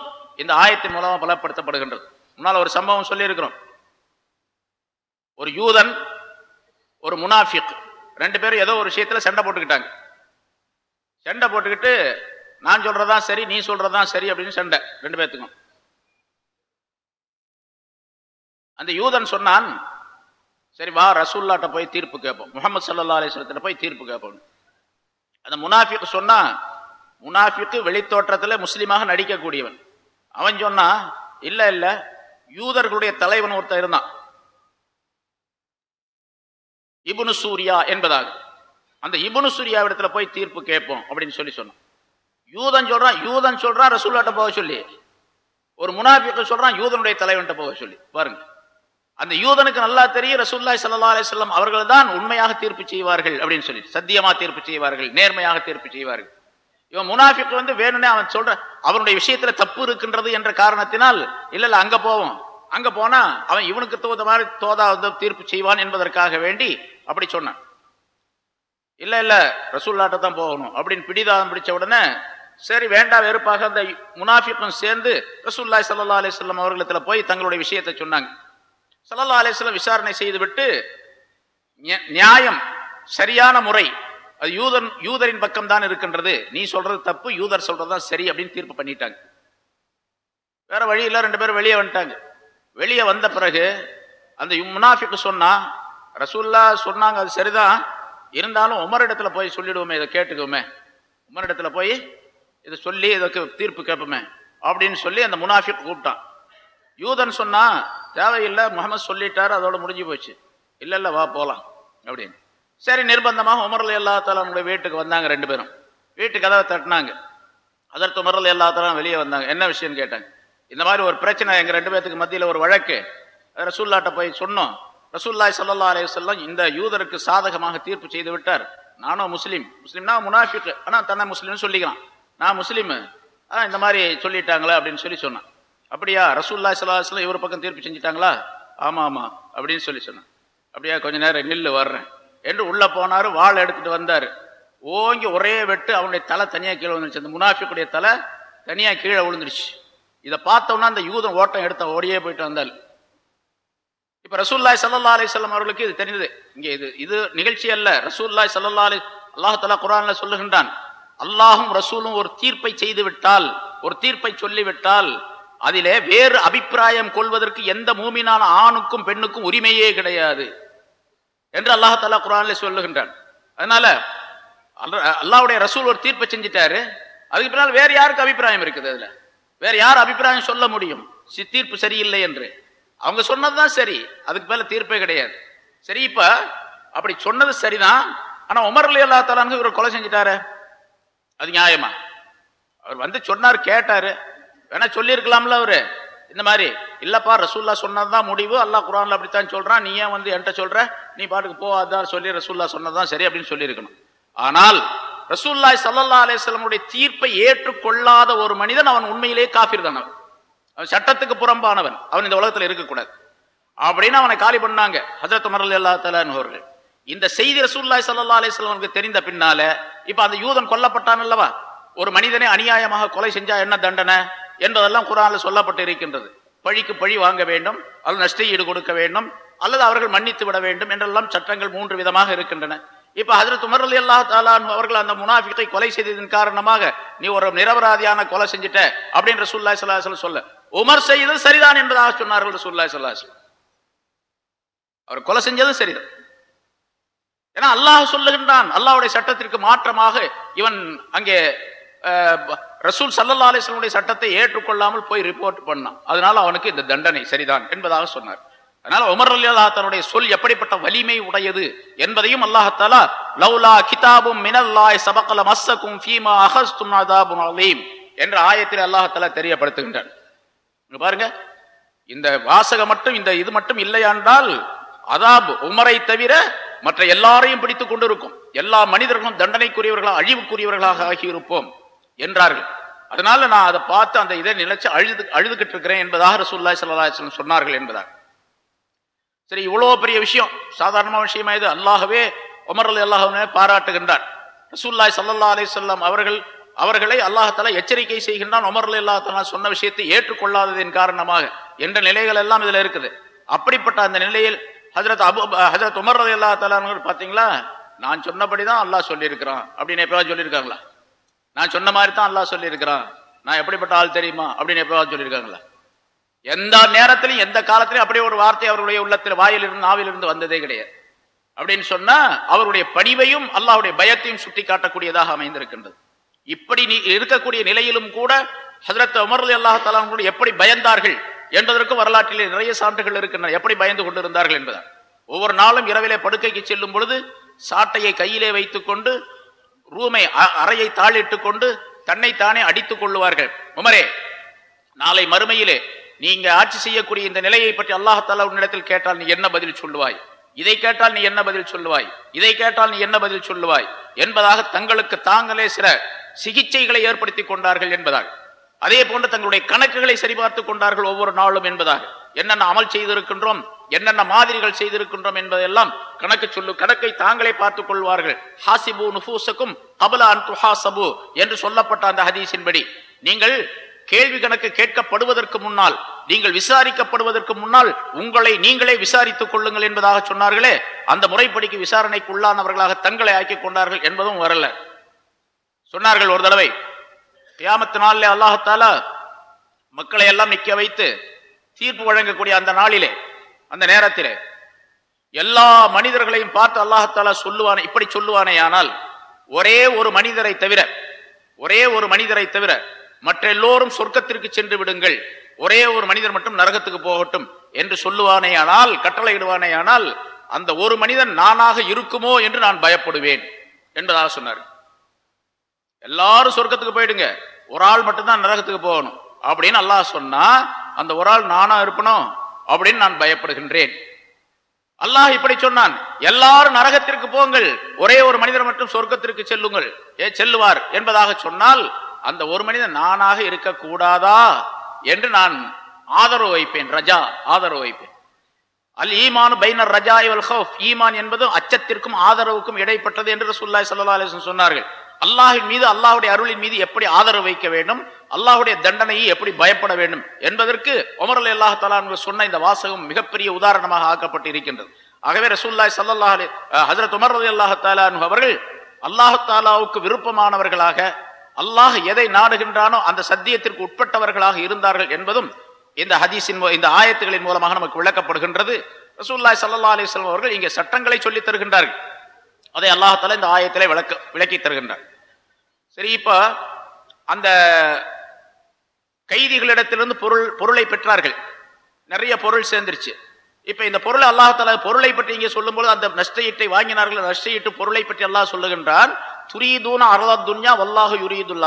Speaker 1: இந்த ஆயத்தின் மூலமாக பலப்படுத்தப்படுகின்றது. முன்னால் ஒரு சம்பவம் சொல்லியிருக்கிறோம். ஒரு யூதன் ஒரு முனாஃபிக் ரெண்டு பேரும் ஏதோ ஒரு விஷயத்துல சண்டை போட்டுக்கிட்டாங்க. சண்டை போட்டுக்கிட்டு நான் சொல்கிறதான் சரி நீ சொல்கிறதான் சரி அப்படின்னு சண்டை ரெண்டு பேர்த்துக்கும் அந்த யூதன் சொன்னான் சரி வா ரசூல்லாட்ட போய் தீர்ப்பு கேட்போம் முகமது சல்லா அலிஸ்லத்துல போய் தீர்ப்பு கேட்போம் அந்த முனாஃபிக் சொன்னா முனாஃபிக்கு வெளித்தோற்றத்தில் முஸ்லீமாக நடிக்கக்கூடியவன். அவன் சொன்னா இல்ல இல்ல யூதர்களுடைய தலைவன் ஒருத்தன் இருந்தான். இபுனு சூர்யா என்பதாக. அந்த இபுனு சூர்யாவிடத்துல போய் தீர்ப்பு கேட்போம் அப்படின்னு சொல்லி சொன்னான். யூதன் சொல்றான் யூதன் சொல்றான் ரசூல்லாட்ட போக சொல்லி. ஒரு முனாபிக்க சொல்றான் யூதனுடைய தலைவன்கிட்ட போக சொல்லி. பாருங்க. அந்த யூதனுக்கு நல்லா தெரியும் ரசூல்லாய் சல்லா அலிஸ்லாம் அவர்கள் தான் உண்மையாக தீர்ப்பு செய்வார்கள் அப்படின்னு சொல்லி. சத்தியமா தீர்ப்பு செய்வார்கள் நேர்மையாக தீர்ப்பு செய்வார்கள். இவன் முனாஃபிக் வந்து வேணும்னே அவன் சொல்ற அவனுடைய விஷயத்துல தப்பு இருக்கின்றது என்ற காரணத்தினால் இல்ல இல்ல அங்க போவோம். அங்க போனா அவன் இவனுக்கு தோத மாதிரி தோதா வந்து தீர்ப்பு செய்வான் என்பதற்காக வேண்டி அப்படி சொன்னான். இல்ல இல்ல ரசூல்லாட்ட தான் போகணும் அப்படின்னு பிடிதாதம் பிடிச்ச உடனே சரி வேண்டாம் வெறுப்பாக. அந்த முனாஃபிக்கும் சேர்ந்து ரசூல்லாய் சல்லா அலிஸ்லாம் அவர்களிடத்துல போய் தங்களுடைய விஷயத்தை சொன்னாங்க. சல்லா அலிஸ்லாம் விசாரணை செய்துவிட்டு நியாயம் சரியான முறை அது யூதன் யூதரின் பக்கம் தான் இருக்கின்றது. நீ சொல்றது தப்பு யூதர் சொல்றதுதான் சரி அப்படின்னு தீர்ப்பு பண்ணிட்டாங்க. வேற வழியில் ரெண்டு பேரும் வெளியே வந்துட்டாங்க. வெளியே வந்த பிறகு அந்த முனாஃபிக்கு சொன்னா ரசூல்லா சொன்னாங்க அது சரிதான். இருந்தாலும் உமரிடத்துல போய் சொல்லிடுவோமே இதை கேட்டுக்குவோமே உமரிடத்துல போய் இதை சொல்லி இதற்கு தீர்ப்பு கேட்போமே அப்படின்னு சொல்லி அந்த முனாஃபிக் கூப்பிட்டான். யூதன் சொன்னா தேவையில்லை முகமது சொல்லிட்டாரு அதோட முடிஞ்சு போச்சு. இல்லை இல்லை வா போகலாம் அப்படின்னு. சரி நிர்பந்தமாக உமர்ல எல்லா தலானுடைய வீட்டுக்கு வந்தாங்க ரெண்டு பேரும். வீட்டு கதவை தட்டினாங்க. அதற்கு உமர்ல எல்லா தலாம் வெளியே வந்தாங்க. என்ன விஷயம்னு கேட்டாங்க. இந்த மாதிரி ஒரு பிரச்சனை எங்கள் ரெண்டு பேத்துக்கு மத்தியில் ஒரு வழக்கு. ரசூல்லாட்ட போய் சொன்னோம். ரசூல்லாய் சல்லா அலைய சொல்லம் இந்த யூதருக்கு சாதகமாக தீர்ப்பு செய்து விட்டார். நானும் முஸ்லீம். முஸ்லீம்னா முனாஃபிக்கு. ஆனால் தன்னை முஸ்லீம்னு சொல்லிக்கலாம் நான் முஸ்லீம். ஆ இந்த மாதிரி சொல்லிட்டாங்களே அப்படின்னு சொல்லி சொன்னான். அப்படியா? ரசூல்லாய் சல்லா அலுவலம் இவர் பக்கம் தீர்ப்பு செஞ்சிட்டாங்களா? ஆமாம் ஆமாம் அப்படின்னு சொல்லி சொன்னான். அப்படியா கொஞ்ச நேரம் நில்லு வர்றேன். என்று உள்ளே போனார் வாழை எடுத்துகிட்டு வந்தார். ஓங்கி ஒரே வெட்டு அவனுடைய தலை தனியாக கீழே விழுந்துருச்சு. அந்த முனாஃபிக்குடைய தலை தனியாக கீழே விழுந்துருச்சு. இதை பார்த்தோம்னா அந்த யூதன் ஓட்டம் எடுத்த ஓடியே போயிட்டு வந்தால் இப்போ ரசூல்லாய் சல்லா அலிஸ்லாம் அவர்களுக்கு இது தெரிந்தது. இங்கே இது இது நிகழ்ச்சி அல்ல. ரசூல்லாய் சல்லா அலி அல்லாஹலா குரான்ல சொல்லுகின்றான். அல்லாஹும் ரசூலும் ஒரு தீர்ப்பை செய்து விட்டால் ஒரு தீர்ப்பை சொல்லிவிட்டால் அதிலே வேறு அபிப்பிராயம் கொள்வதற்கு எந்த மூமினான ஆணுக்கும் பெண்ணுக்கும் உரிமையே கிடையாது. என்று அல்லாஹாலா குரான்ல சொல்லுகின்றான். அதனால அல்லாவுடைய ரசூல் ஒரு தீர்ப்பை செஞ்சிட்டாரு. அதுக்கு பின்னால் வேற யாருக்கு அபிப்பிராயம் இருக்குது அதுல? வேற யார் அபிப்பிராயம் சொல்ல முடியும்? தீர்ப்பு சரியில்லை என்று. அவங்க சொன்னதுதான் சரி. அதுக்கு மேல தீர்ப்பே கிடையாது. சரி இப்ப அப்படி சொன்னது சரிதான். ஆனா உமர் அலி அல்லா தலான்னு இவர் கொலை செஞ்சிட்டாரு. அது நியாயமா? அவர் வந்து சொன்னார் கேட்டாரு. வேணா சொல்லியிருக்கலாம்ல அவரு. இந்த மாதிரி இல்லைப்பா ரசூல்லா சொன்னதுதான் முடிவு அல்லாஹ் குரான்ல அப்படித்தான் சொல்றான் நீ ஏன் வந்து என்கிட்ட சொல்ற? நீ பாட்டுக்கு போ அதான் சொல்லி ரசூல்லா சொன்னதான் சரி அப்படின்னு சொல்லியிருக்கணும். ஆனால் ரசூல்லாய் சல்லா அலிஸ்லமுடைய தீர்ப்பை ஏற்றுக்கொள்ளாத ஒரு மனிதன் அவன் உண்மையிலேயே காஃபிர் தான் அவன். சட்டத்துக்கு புறம்பானவன். அவன் இந்த உலகத்தில் இருக்கக்கூடாது. அப்படின்னு அவனை காலி பண்ணாங்க ஹசரத் மரல் அல்லா தலான்வர்கள் இந்த செய்தி ரசூல்லாய் சல்லா அலிஸ்லமுக்கு தெரிந்த பின்னால இப்ப அந்த யூதன் கொல்லப்பட்டான் அல்லவா? ஒரு மனிதனை அநியாயமாக கொலை செஞ்சா என்ன தண்டனை? என்பதெல்லாம் குரானில் சொல்லப்பட்டு இருக்கின்றது பழிக்கு பழி வாங்க வேண்டும் அல்லது நஷ்ட ஈடு கொடுக்க வேண்டும் அல்லது அவர்கள் மன்னித்து விட வேண்டும் என்றெல்லாம் சட்டங்கள் மூன்று விதமாக இருக்கின்றன. இப்ப ஹசரத் உமர் அலி அல்லா தாலான் அவர்கள் அந்த முனாஃபிக்கை கொலை செய்ததன் காரணமாக நீ ஒரு நிரபராதியான கொலை செஞ்சுட்ட அப்படின்னு ரசூல்லாய் சல்லாஹ் சொல்ல. உமர் செய்தது சரிதான் என்பதாக சொன்னார்கள் ரசூல்லாய் சல்லாஹ் அவர் கொலை செஞ்சதும் சரிதான். ஏன்னா அல்லாஹ் சொல்லுகின்றான் அல்லாவுடைய சட்டத்திற்கு மாற்றமாக இவன் அங்கே ரசூல் சல்லல்லா அலிஸ்லமுடைய சட்டத்தை ஏற்றுக்கொள்ளாமல் போய் ரிப்போர்ட் பண்ணான். அதனால அவனுக்கு இந்த தண்டனை சரிதான் என்பதாக சொன்னார். அதனால உமர் அல்லா அல்லாஹ் தன்னுடைய சொல் எப்படிப்பட்ட வலிமை உடையது என்பதையும் அல்லாஹாலா லவ்லா கிதாபும் மினல்லாய் சபக்கல மஸ்ஸக்கும் ஃபீமா அஹஸ்தும் அதாபும் அலீம் என்ற ஆயத்தில் அல்லாஹாலா தெரியப்படுத்துகின்றான். பாருங்க இந்த வாசகம் மட்டும் இந்த இது மட்டும் இல்லையாண்டால் அதாப் உமரை தவிர மற்ற எல்லாரையும் பிடித்துக் கொண்டிருக்கும். எல்லா மனிதர்களும் தண்டனைக்குரியவர்களாக அழிவுக்குரியவர்களாக ஆகியிருப்போம். என்றார்கள். அதனால நான் அதை பார்த்து அந்த இதை நினைச்சு அழுது அழுதுகிட்டு இருக்கிறேன் என்பதாக ரசூல்லாய் ஸல்லல்லாஹு சொன்னார்கள் என்பதாக சரி இவ்வளவு பெரிய விஷயம் சாதாரண விஷயமா இது? அல்லாகவே உமர் அலி அல்லாஹுமே பாராட்டுகின்றார். ரசூல்லாய் சல்லா அலி வஸல்லம் அவர்கள் அவர்களை அல்லாஹால எச்சரிக்கை செய்கின்றான். உமர் அலி அல்லாஹால சொன்ன விஷயத்தை ஏற்றுக்கொள்ளாததின் காரணமாக என்ற நிலைகள் எல்லாம் இதுல இருக்குது. அப்படிப்பட்ட அந்த நிலையில் ஹசரத் அபு ஹசரத் உமர் அலி அல்லா பாத்தீங்களா நான் சொன்னபடிதான் அல்லாஹ் சொல்லியிருக்கிறான் அப்படின்னு எப்பயாவது சொல்லியிருக்காங்களா? நான் சொன்ன மாதிரி தான் அல்லாஹ் சொல்லியிருக்கிறான். நான் எப்படிப்பட்ட ஆள் தெரியுமா? அப்படின்னு எப்போவாது சொல்லியிருக்காங்களா? எந்த நேரத்திலையும் எந்த காலத்திலையும் அப்படியே ஒரு வார்த்தை அவருடைய உள்ளத்தில் வாயிலிருந்து நாவிலிருந்து வந்ததே கிடையாது. அப்படின்னு சொன்னா அவருடைய பணிவையும் அல்லாவுடைய பயத்தையும் சுட்டி காட்டக்கூடியதாக அமைந்திருக்கின்றது. இப்படி நீ இருக்கக்கூடிய நிலையிலும் கூட ஹசரத் உமர் அலி அல்லாஹ் கூட எப்படி பயந்தார்கள் என்பதற்கு வரலாற்றிலே நிறைய சான்றுகள் இருக்கின்றன. எப்படி பயந்து கொண்டிருந்தார்கள் என்பதால் ஒவ்வொரு நாளும் இரவிலே படுக்கைக்கு செல்லும் பொழுது சாட்டையை கையிலே வைத்துக்கொண்டு ரூமை அ- அறையை தாளிட்டு கொண்டு தன்னைத்தானே அடித்துக் கொள்ளுவார்கள். உமரே நாளை மறுமையிலே நீங்க ஆட்சி செய்யக்கூடிய இந்த நிலையை பற்றி அல்லாஹால உன்னிடத்தில் கேட்டால் நீ என்ன பதில் சொல்லுவாய்? இதை கேட்டால் நீ என்ன பதில் சொல்லுவாய்? இதை கேட்டால் நீ என்ன பதில் சொல்லுவாய்? என்பதாக தங்களுக்கு தாங்களே சில சிகிச்சைகளை ஏற்படுத்தி கொண்டார்கள் என்பதாக அதே போன்று தங்களுடைய கணக்குகளை சரிபார்த்துக் கொண்டார்கள் ஒவ்வொரு நாளும் என்பதாக என்னென்ன அமல் செய்திருக்கின்றோம்? என்னென்ன மாதிரிகள் செய்திருக்கின்றோம் என்பதெல்லாம் கணக்கு சொல்லு கணக்கை தாங்களே பார்த்துக் கொள்வார்கள். ஹாசிபு நுஃபூசக்கும் கபல அன் துஹாசபு என்று சொல்லப்பட்ட அந்த ஹதீஸின்படி நீங்கள் கேள்வி கணக்கு கேட்கப்படுவதற்கு முன்னால் நீங்கள் விசாரிக்கப்படுவதற்கு முன்னால் உங்களை நீங்களே விசாரித்துக் கொள்ளுங்கள் என்பதாக சொன்னார்களே அந்த முறைப்படிக்கு விசாரணைக்கு உள்ளானவர்களாக தங்களை ஆக்கிக் கொண்டார்கள் என்பதும் வரல. சொன்னார்கள் ஒரு தடவை கியாமத்து நாளிலே அல்லாஹத்தால மக்களை எல்லாம் நிக்க வைத்து தீர்ப்பு வழங்கக்கூடிய அந்த நாளிலே அந்த நேரத்திலே எல்லா மனிதர்களையும் பார்த்து அல்லாஹத்தாலா சொல்லுவானே இப்படி சொல்லுவானே ஆனால் ஒரே ஒரு மனிதரை தவிர ஒரே ஒரு மனிதரை தவிர மற்ற எல்லோரும் சொர்க்கத்திற்கு சென்று விடுங்கள் ஒரே ஒரு மனிதர் மட்டும் நரகத்துக்கு போகட்டும் என்று சொல்லுவானேயானால் கட்டளையிடுவானேயானால் அந்த ஒரு மனிதன் நானாக இருக்குமோ என்று நான் பயப்படுவேன் என்பதாக சொன்னார். எல்லாரும் சொர்க்கத்துக்கு போயிடுங்க ஒரு ஆள் மட்டும்தான் நரகத்துக்கு போகணும் அப்படின்னு அல்லாஹ் சொன்னா அந்த ஒரு ஆள் நானா இருப்பணும் அப்படின்னு நான் பயப்படுகின்றேன். அல்லாஹ் இப்படி சொன்னான் எல்லாரும் நரகத்திற்கு போங்கள் ஒரே ஒரு மனிதர் மட்டும் சொர்க்கத்திற்கு செல்லுங்கள். ஏ செல்லுவார் என்பதாக சொன்னால் அந்த ஒரு மனிதன் நானாக இருக்கக்கூடாதா என்று நான் ஆதரவு வைப்பேன் ரஜா ஆதரவு வைப்பேன். அல் ஈமான் பைனர் ரஜா இவல் ஹோஃப் ஈமான் என்பதும் அச்சத்திற்கும் ஆதரவுக்கும் இடைப்பட்டது என்று ரசூலுல்லாஹி சல்லா அலைஹி சொன்னார்கள். அல்லாஹின் மீது அல்லாஹுடைய அருளின் மீது எப்படி ஆதரவு வைக்க வேண்டும்? அல்லாஹுடைய தண்டனையை எப்படி பயப்பட வேண்டும்? என்பதற்கு உமர் அலி அல்லாஹ் தலா சொன்ன இந்த வாசகம் மிகப்பெரிய உதாரணமாக ஆக்கப்பட்டு இருக்கின்றது ஆகவே ரசூல்லாய் சல்லாஹ் அலி ஹஜரத் உமர் அலி அல்லாஹ் தாலான் அவர்கள் அல்லாஹ் தாலாவுக்கு விருப்பமானவர்களாக அல்லாஹ் எதை நாடுகின்றானோ அந்த சத்தியத்திற்கு உட்பட்டவர்களாக இருந்தார்கள் என்பதும் இந்த ஹதீஸின் மூ- இந்த ஆயத்துகளின் மூலமாக நமக்கு விளக்கப்படுகின்றது. ரசூல்லாய் சல்லா அலிஸ்லாம் அவர்கள் இங்கே சட்டங்களை சொல்லித் தருகின்றார்கள். அதை அல்லாஹால இந்த ஆயத்தில் விளக்க விளக்கி தருகின்றார் சரி இப்போ அந்த கைதிகளிடத்திலிருந்து பொருள் பொருளை பெற்றார்கள். நிறைய பொருள் சேர்ந்துருச்சு. இப்போ இந்த பொருளை அல்லாஹால பொருளை பற்றி இங்கே சொல்லும்போது அந்த நஷ்டஈட்டை வாங்கினார்கள். நஷ்டஈட்டு பொருளை பற்றி அல்லாஹ் சொல்லுகின்றான் துரீதூன அரதா துன்யா வல்லாஹு யுரீதுல்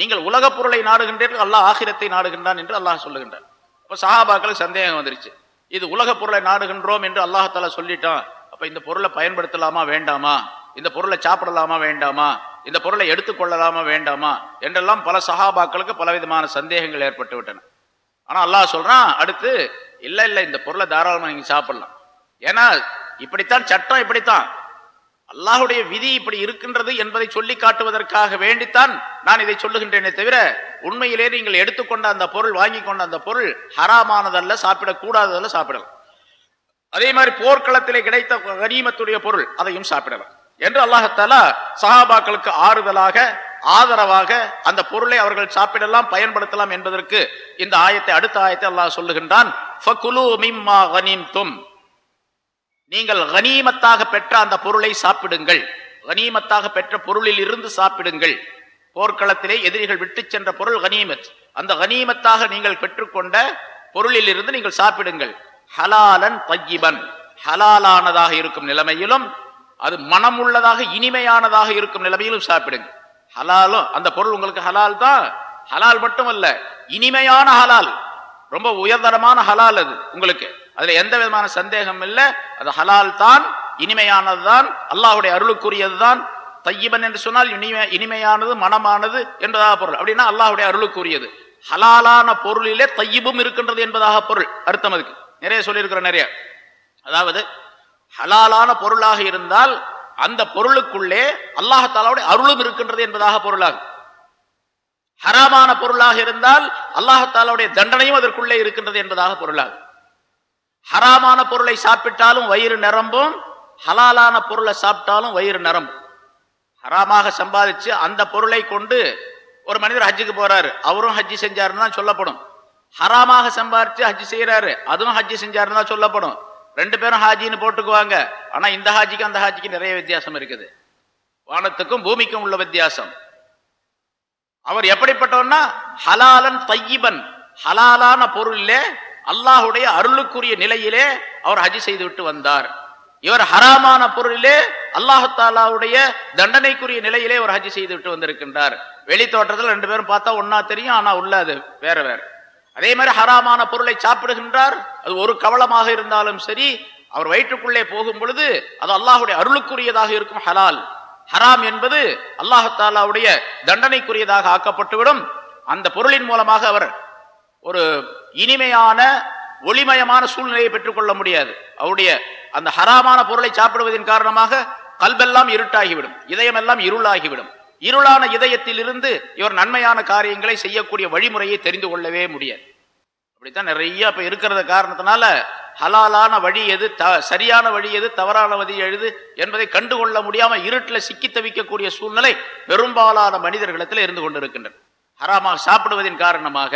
Speaker 1: நீங்கள் உலக பொருளை நாடுகின்றீர்கள் அல்லாஹ் ஆகிரத்தை நாடுகின்றான் என்று அல்லாஹ் சொல்லுகின்றான். இப்போ சஹாபாக்களுக்கு சந்தேகம் வந்துருச்சு. இது உலக பொருளை நாடுகின்றோம் என்று அல்லாஹால சொல்லிட்டான். அப்போ இந்த பொருளை பயன்படுத்தலாமா வேண்டாமா? இந்த பொருளை சாப்பிடலாமா வேண்டாமா? இந்த பொருளை எடுத்துக்கொள்ளலாமா வேண்டாமா? என்றெல்லாம் பல சஹாபாக்களுக்கு பலவிதமான சந்தேகங்கள் ஏற்பட்டு விட்டன ஆனா அல்லாஹ் சொல்றான் அடுத்து இல்லை இல்லை இந்த பொருளை தாராளமாக நீங்க சாப்பிடலாம். ஏன்னா இப்படித்தான் சட்டம் இப்படித்தான். அல்லாஹுடைய விதி இப்படி இருக்கின்றது என்பதை சொல்லி காட்டுவதற்காக வேண்டித்தான் நான் இதை சொல்லுகின்றேனே தவிர உண்மையிலே நீங்கள் எடுத்துக்கொண்ட அந்த பொருள் வாங்கி கொண்ட அந்த பொருள் ஹராமானதல்ல சாப்பிடக்கூடாததல்ல சாப்பிடலாம். அதே மாதிரி போர்க்களத்திலே கிடைத்த கனிமத்துடைய பொருள் அதையும் சாப்பிடலாம் என்று அல்லாஹத்தாலா சஹாபாக்களுக்கு ஆறுதலாக ஆதரவாக அந்த பொருளை அவர்கள் சாப்பிடலாம் பயன்படுத்தலாம் என்பதற்கு இந்த ஆயத்தை அடுத்த ஆயத்தை அல்லாஹ் சொல்லுகின்றான் நீங்கள் கனீமத்தாக பெற்ற அந்த பொருளை சாப்பிடுங்கள். கனீமத்தாக பெற்ற பொருளில் இருந்து சாப்பிடுங்கள். போர்க்களத்திலே எதிரிகள் விட்டு சென்ற பொருள் கனீமத். அந்த கனீமத்தாக நீங்கள் பெற்றுக்கொண்ட பொருளில் இருந்து நீங்கள் சாப்பிடுங்கள். ஹலாலன் பையிபன் ஹலாலானதாக இருக்கும் நிலைமையிலும் அது மனமுள்ளதாக இனிமையானதாக இருக்கும் நிலைமையிலும் சாப்பிடுங்க. ஹலாலும் அந்த பொருள் உங்களுக்கு ஹலால் தான். ஹலால் மட்டும் அல்ல இனிமையான ஹலால். ரொம்ப உயர்தரமான ஹலால் அது உங்களுக்கு. அதுல எந்த விதமான சந்தேகம் இல்லை. அது ஹலால் தான் இனிமையானது தான் அல்லாஹுடைய அருளுக்குரியது தான். தையிபன் என்று சொன்னால் இனிமை இனிமையானது மனமானது என்பதாக பொருள். அப்படின்னா அல்லாஹுடைய அருளுக்குரியது. ஹலாலான பொருளிலே தையிபும் இருக்கின்றது என்பதாக பொருள். அர்த்தம் அதுக்கு. நிறைய சொல்லியிருக்கிற நிறைய. அதாவது ஹலாலான பொருளாக இருந்தால் அந்த பொருளுக்குள்ளே அல்லாஹாலாவுடைய அருளும் இருக்கின்றது என்பதாக பொருளாகும். ஹராமான பொருளாக இருந்தால் அல்லாஹாலாவுடைய தண்டனையும் அதற்குள்ளே இருக்கின்றது என்பதாக பொருளாகும். ஹராமான பொருளை சாப்பிட்டாலும் வயிறு நிரம்பும் ஹலாலான பொருளை சாப்பிட்டாலும் வயிறு நிரம்பும். ஹராமாக சம்பாதிச்சு அந்த பொருளை கொண்டு ஒரு மனிதர் ஹஜ்ஜுக்கு போறாரு. அவரும் ஹஜ்ஜி செஞ்சாருன்னு தான் சொல்லப்படும். ஹராமாக சம்பாதிச்சு ஹஜ்ஜி செய்யறாரு அதுவும் ஹஜ்ஜி செஞ்சாருன்னு தான் சொல்லப்படும். ரெண்டு பேரும் ஹாஜின்னு போட்டுக்குவாங்க. ஆனா இந்த ஹாஜிக்கு அந்த ஹாஜிக்கு நிறைய வித்தியாசம் இருக்குது. வானத்துக்கும் பூமிக்கும் உள்ள வித்தியாசம். அவர் எப்படிப்பட்டவன்னா ஹலாலன் தையிபன். ஹலாலான பொருளிலே அல்லாஹுடைய அருளுக்குரிய நிலையிலே அவர் ஹஜ் செய்து விட்டு வந்தார். இவர் ஹராமான பொருளிலே அல்லாஹாலாவுடைய தண்டனைக்குரிய நிலையிலே ஒரு ஹஜ் செய்து விட்டு வந்திருக்கின்றார். வெளி தோட்டத்தில் ரெண்டு பேரும் பார்த்தா ஒன்னா தெரியும் ஆனா உள்ள அது வேற வேற. அதே மாதிரி ஹராமான பொருளை சாப்பிடுகின்றார். அது ஒரு கவலமாக இருந்தாலும் சரி அவர் வயிற்றுக்குள்ளே போகும் பொழுது அது அல்லாஹுடைய அருளுக்குரியதாக இருக்கும் ஹலால். ஹராம் என்பது அல்லாஹாலாவுடைய தண்டனைக்குரியதாக ஆக்கப்பட்டுவிடும். அந்த பொருளின் மூலமாக அவர் ஒரு இனிமையான ஒளிமயமான சூழ்நிலையை பெற்றுக்கொள்ள முடியாது. அவருடைய அந்த ஹராமான பொருளை சாப்பிடுவதன் காரணமாக கல்பெல்லாம் இருட்டாகிவிடும். இதயமெல்லாம் இருளாகிவிடும். இருளான இதயத்தில் இருந்து இவர் நன்மையான காரியங்களை செய்யக்கூடிய வழிமுறையை தெரிந்து கொள்ளவே முடியாது. அப்படித்தான் நிறைய இப்போ இருக்கிறத காரணத்தினால ஹலாலான வழி எது த சரியான வழி எது தவறான வழி எழுது என்பதை கண்டுகொள்ள முடியாமல் இருட்டில் சிக்கி தவிக்கக்கூடிய சூழ்நிலை பெரும்பாலான மனிதர்களிடத்தில் இருந்து கொண்டிருக்கின்றன ஹராமாக சாப்பிடுவதன் காரணமாக